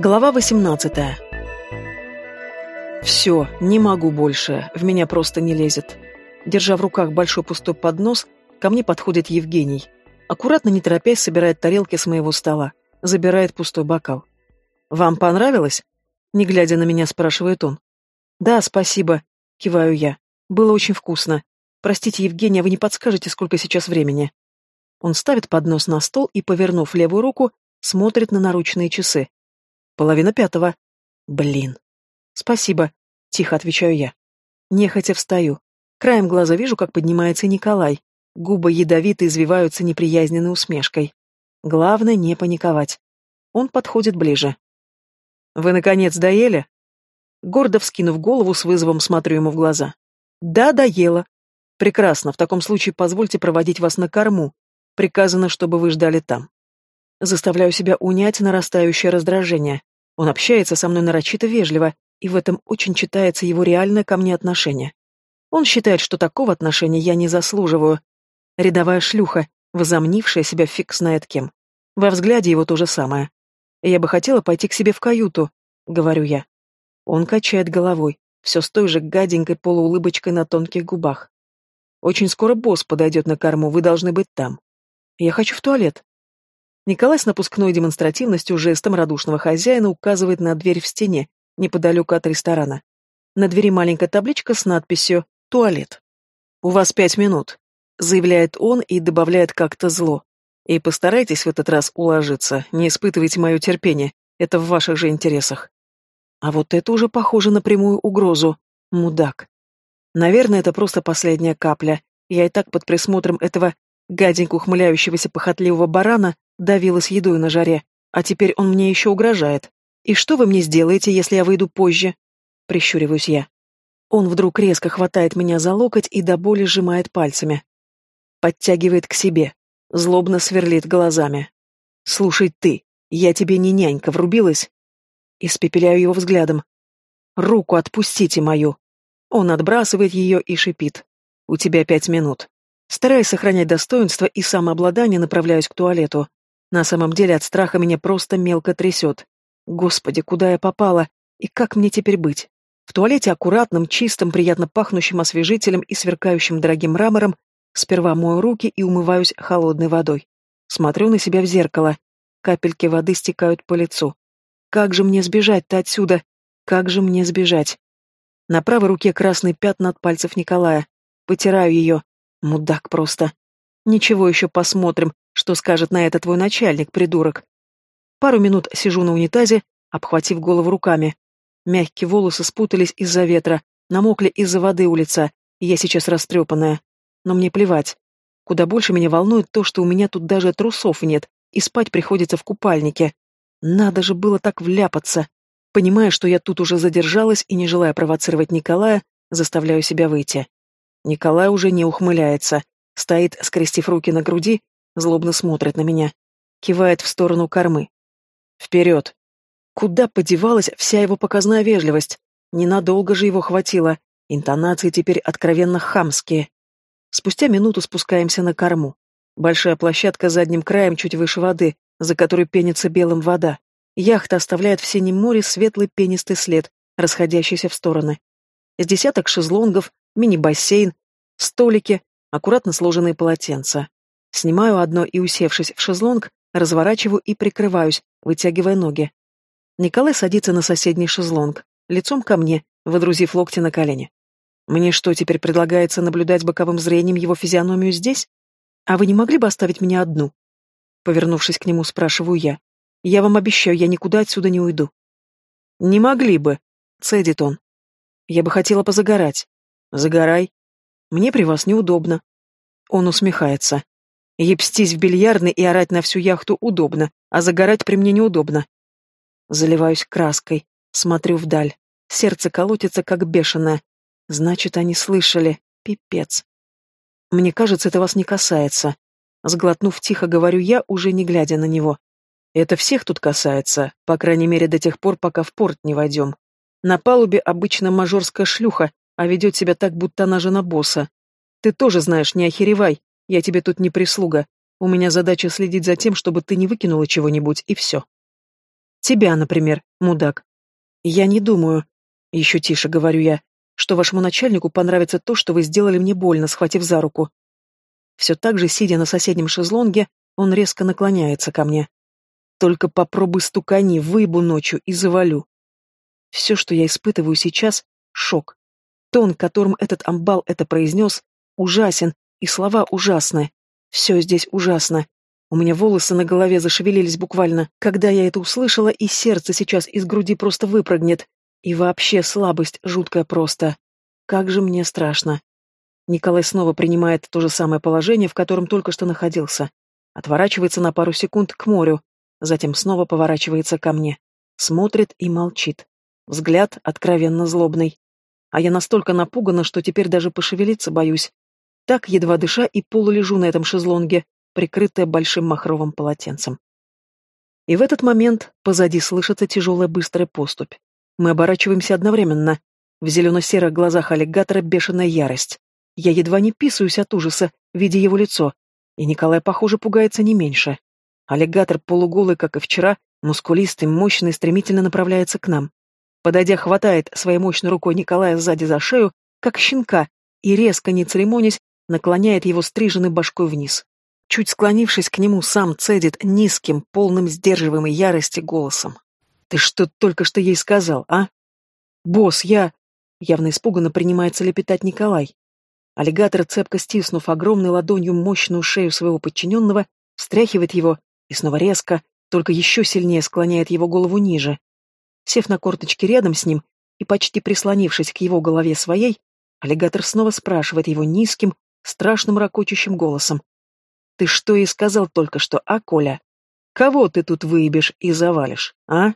Глава 18 Все, не могу больше, в меня просто не лезет. Держа в руках большой пустой поднос, ко мне подходит Евгений. Аккуратно, не торопясь, собирает тарелки с моего стола. Забирает пустой бокал. «Вам понравилось?» Не глядя на меня, спрашивает он. «Да, спасибо», — киваю я. «Было очень вкусно. Простите, Евгений, а вы не подскажете, сколько сейчас времени?» Он ставит поднос на стол и, повернув левую руку, смотрит на наручные часы. Половина пятого. Блин. Спасибо, тихо отвечаю я. Нехотя встаю. Краем глаза вижу, как поднимается Николай. Губы ядовито извиваются неприязненной усмешкой. Главное не паниковать. Он подходит ближе. «Вы, наконец, доели?» Гордо вскинув голову, с вызовом смотрю ему в глаза. «Да, доела. Прекрасно, в таком случае позвольте проводить вас на корму. Приказано, чтобы вы ждали там». Заставляю себя унять нарастающее раздражение. Он общается со мной нарочито вежливо, и в этом очень читается его реальное ко мне отношение. Он считает, что такого отношения я не заслуживаю. Рядовая шлюха, возомнившая себя фиг знает кем. Во взгляде его то же самое. Я бы хотела пойти к себе в каюту, говорю я. Он качает головой, все с той же гаденькой полуулыбочкой на тонких губах. Очень скоро босс подойдет на корму, вы должны быть там. Я хочу в туалет. Николай с напускной демонстративностью жестом радушного хозяина указывает на дверь в стене, неподалеку от ресторана. На двери маленькая табличка с надписью «Туалет». «У вас пять минут», — заявляет он и добавляет как-то зло. «И постарайтесь в этот раз уложиться, не испытывайте мое терпение, это в ваших же интересах». А вот это уже похоже на прямую угрозу. Мудак. Наверное, это просто последняя капля. Я и так под присмотром этого гаденько ухмыляющегося похотливого барана давилась едой на жаре, а теперь он мне еще угрожает. И что вы мне сделаете, если я выйду позже? Прищуриваюсь я. Он вдруг резко хватает меня за локоть и до боли сжимает пальцами. Подтягивает к себе, злобно сверлит глазами. «Слушай ты, я тебе не нянька, врубилась?» Испепеляю его взглядом. «Руку отпустите мою!» Он отбрасывает ее и шипит. «У тебя пять минут». Стараясь сохранять достоинство и самообладание, направляюсь к туалету. На самом деле от страха меня просто мелко трясет. Господи, куда я попала? И как мне теперь быть? В туалете аккуратным, чистым, приятно пахнущим освежителем и сверкающим дорогим мрамором сперва мою руки и умываюсь холодной водой. Смотрю на себя в зеркало. Капельки воды стекают по лицу. Как же мне сбежать-то отсюда? Как же мне сбежать? На правой руке красный пятна от пальцев Николая. Потираю ее. Мудак просто. Ничего еще посмотрим, что скажет на это твой начальник, придурок? Пару минут сижу на унитазе, обхватив голову руками. Мягкие волосы спутались из-за ветра, намокли из-за воды у лица, и я сейчас растрепанная. Но мне плевать. Куда больше меня волнует то, что у меня тут даже трусов нет, и спать приходится в купальнике. Надо же было так вляпаться. Понимая, что я тут уже задержалась и не желая провоцировать Николая, заставляю себя выйти. Николай уже не ухмыляется, стоит, скрестив руки на груди, злобно смотрит на меня, кивает в сторону кормы. Вперед! Куда подевалась вся его показная вежливость? Ненадолго же его хватило. Интонации теперь откровенно хамские. Спустя минуту спускаемся на корму. Большая площадка задним краем чуть выше воды, за которой пенится белым вода. Яхта оставляет в синем море светлый пенистый след, расходящийся в стороны. С десяток шезлонгов, мини-бассейн, столики, аккуратно сложенные полотенца. Снимаю одно и, усевшись в шезлонг, разворачиваю и прикрываюсь, вытягивая ноги. Николай садится на соседний шезлонг, лицом ко мне, выдрузив локти на колени. Мне что, теперь предлагается наблюдать боковым зрением его физиономию здесь? А вы не могли бы оставить меня одну? Повернувшись к нему, спрашиваю я. Я вам обещаю, я никуда отсюда не уйду. Не могли бы, цедит он. Я бы хотела позагорать. Загорай. Мне при вас неудобно. Он усмехается. Епстись в бильярдной и орать на всю яхту удобно, а загорать при мне неудобно. Заливаюсь краской, смотрю вдаль. Сердце колотится, как бешеное. Значит, они слышали. Пипец. Мне кажется, это вас не касается. Сглотнув тихо, говорю я, уже не глядя на него. Это всех тут касается, по крайней мере, до тех пор, пока в порт не войдем. На палубе обычно мажорская шлюха, а ведет себя так, будто она жена босса. Ты тоже знаешь, не охеревай, я тебе тут не прислуга. У меня задача следить за тем, чтобы ты не выкинула чего-нибудь, и все. Тебя, например, мудак. Я не думаю, еще тише говорю я, что вашему начальнику понравится то, что вы сделали мне больно, схватив за руку. Все так же, сидя на соседнем шезлонге, он резко наклоняется ко мне. Только попробуй стукани, выебу ночью и завалю. Все, что я испытываю сейчас, — шок. Тон, которым этот амбал это произнес, ужасен, и слова ужасны. Все здесь ужасно. У меня волосы на голове зашевелились буквально, когда я это услышала, и сердце сейчас из груди просто выпрыгнет. И вообще слабость жуткая просто. Как же мне страшно. Николай снова принимает то же самое положение, в котором только что находился. Отворачивается на пару секунд к морю, затем снова поворачивается ко мне. Смотрит и молчит. Взгляд откровенно злобный. А я настолько напугана, что теперь даже пошевелиться боюсь. Так, едва дыша, и полулежу на этом шезлонге, прикрытая большим махровым полотенцем. И в этот момент позади слышится тяжелая быстрая поступь. Мы оборачиваемся одновременно. В зелено-серых глазах аллигатора бешеная ярость. Я едва не писаюсь от ужаса, видя его лицо. И Николай, похоже, пугается не меньше. Аллигатор, полуголый, как и вчера, мускулистый, мощный, стремительно направляется к нам. Подойдя, хватает своей мощной рукой Николая сзади за шею, как щенка, и резко, не церемонясь, наклоняет его стриженной башкой вниз. Чуть склонившись к нему, сам цедит низким, полным сдерживаемой ярости голосом. Ты что только что ей сказал, а? Босс, я... Явно испуганно принимается лепетать Николай. Аллигатор, цепко стиснув огромной ладонью мощную шею своего подчиненного, встряхивает его и снова резко, только еще сильнее склоняет его голову ниже. Сев на корточки рядом с ним и почти прислонившись к его голове своей, аллигатор снова спрашивает его низким, страшным ракочущим голосом. «Ты что ей сказал только что, а, Коля? Кого ты тут выебешь и завалишь, а?»